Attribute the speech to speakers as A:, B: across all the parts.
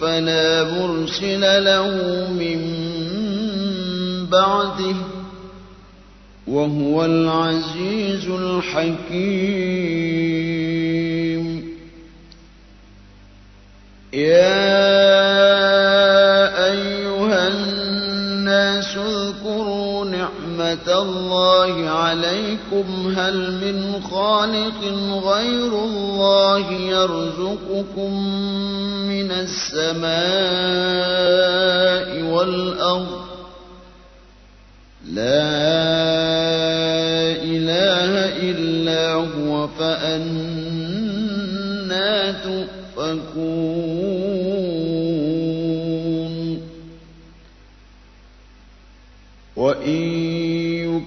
A: فلا مرسل له من بعده وهو العزيز الحكيم. يا نعمة الله عليكم هل من خالق غير الله يرزقكم من السماء والأرض؟ لا إله إلا هو فأنا تؤفكون. وإن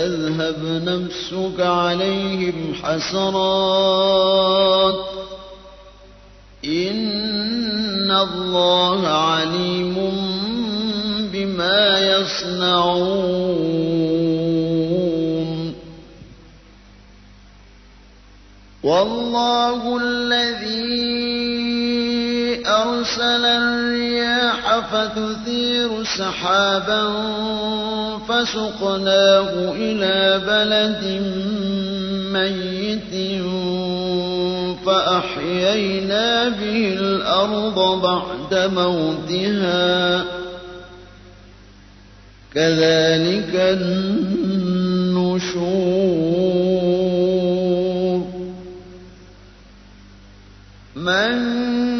A: تذهب نفسك عليهم حسرات. إن الله عليم بما يصنعون. والله الذي أرسل الرياح فتثير سحابا فسقناه إلى بلد ميت فأحيينا به الأرض بعد موتها. كذلك النشور. من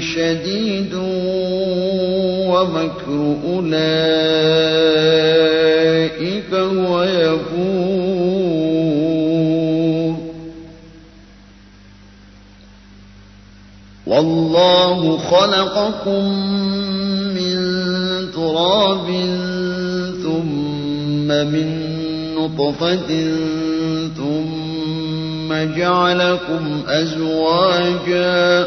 A: شديد ومكر أولئك هو يفور. والله خلقكم من تراب ثم من نطفة ثم جعلكم أزواجا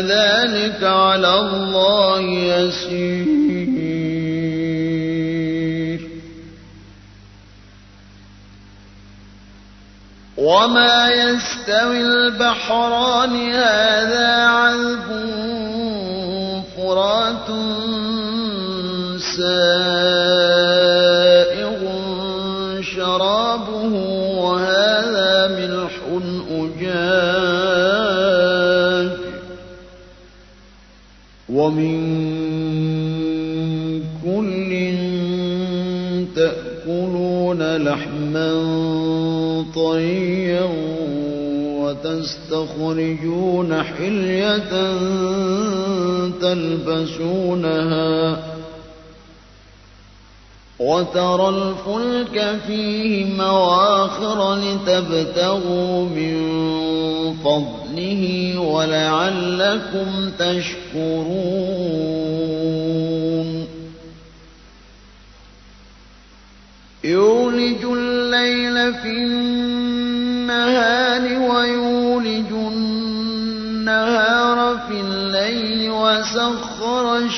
A: ذلك على الله يسير. وما يستوي البحران هذا عذب فرات سائغ ومن كل تأكلون لحما طريا وتستخرجون حلية تلبسونها وترى الفلك فيه مواخر لتبتغوا من فضله ولعلكم تشكرون. يولج الليل في النهار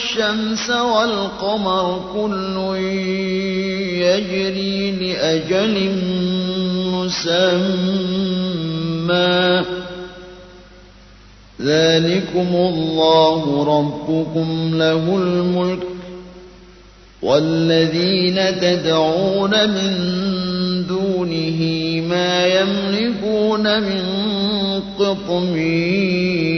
A: وسخر الشمس والقمر كل يجري لأجل مسمى. ذلكم الله ربكم له الملك والذين تدعون من دونه ما يملكون من قطمير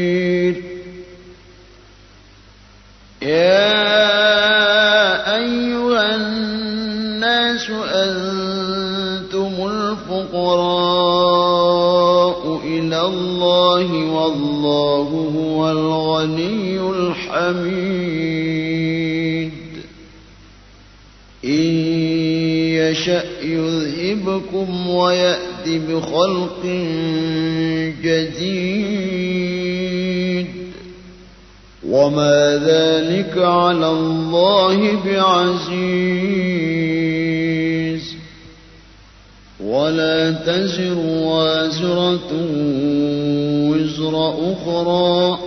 A: يذهبكم ويأت بخلق جديد. وما ذلك على الله بعزيز. ولا تزر وازرة وزر أخرى.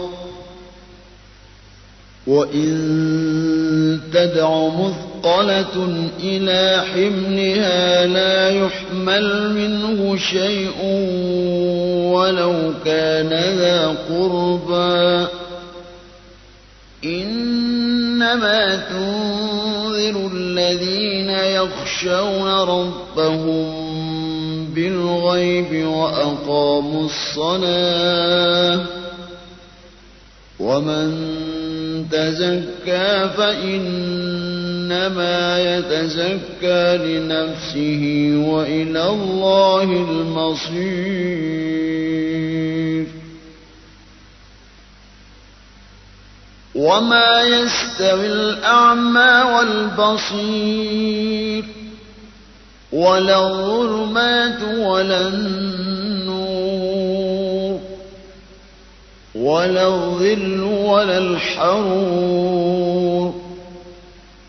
A: وإن تدع مثقلة إلى حملها لا يحمل منه شيء ولو كان ذا قربى. إنما تنذر الذين يخشون ربهم بالغيب وأقاموا الصلاة. ومن تزكى فإن إنما يتزكى لنفسه وإلى الله المصير. وما يستوي الأعمى والبصير. ولا الظلمات ولا النور. ولا الظل ولا الحرور.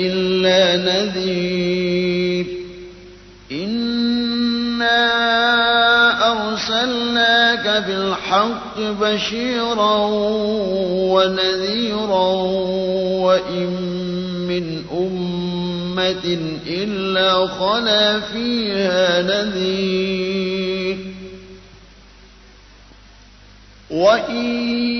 A: إلا نذير. إنا أرسلناك بالحق بشيرا ونذيرا وإن من أمة إلا خلا فيها نذير. وإن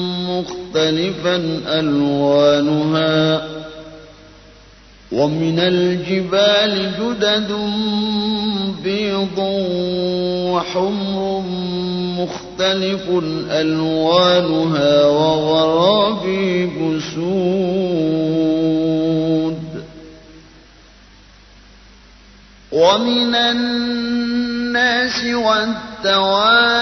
A: مختلفا ألوانها ومن الجبال جدد بيض وحمر مختلف ألوانها وغرابي بسود ومن الناس والتواب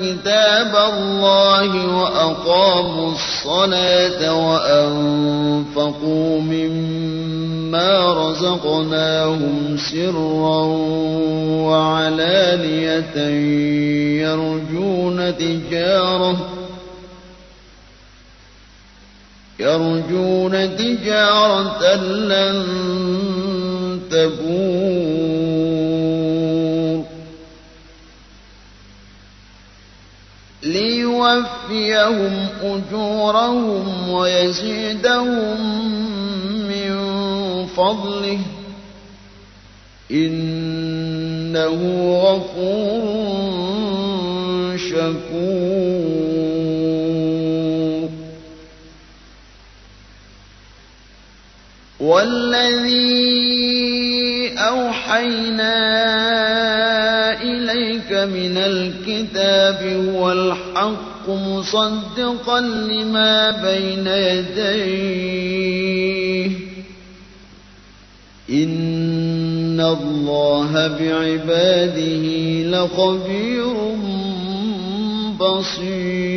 A: كتاب الله وأقاموا الصلاة وأنفقوا مما رزقناهم سرا وعلانية يرجون تجارة يرجون تجارة لن تبور ليوفيهم أجورهم ويزيدهم من فضله. إنه غفور شكور. والذي أوحينا إليك من الكتاب هو الحق مصدقا لما بين يديه إن الله بعباده لخبير بصير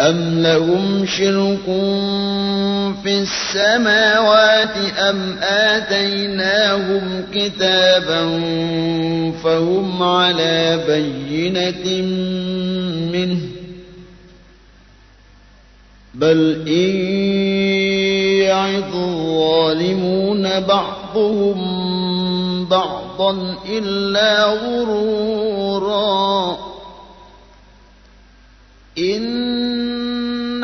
A: أم لهم شرك في السماوات أم آتيناهم كتابا فهم على بينة منه بل إن يعظ الظالمون بعضهم بعضا إلا غرورا إن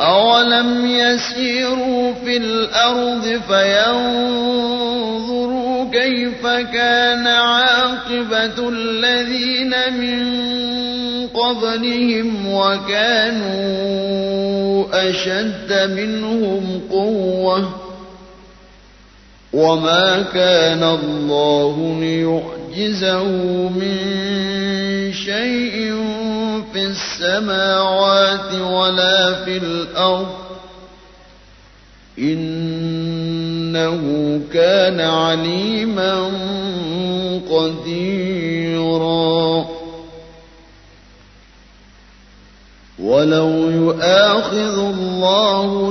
A: أولم يسيروا في الأرض فينظروا كيف كان عاقبة الذين من قبلهم وكانوا أشد منهم قوة وما كان الله ليعجزه من شيء في السماوات ولا في الأرض إنه كان عليما قديرا. ولو يؤاخذ الله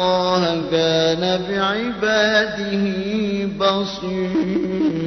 A: الله كان بعباده بصيراً.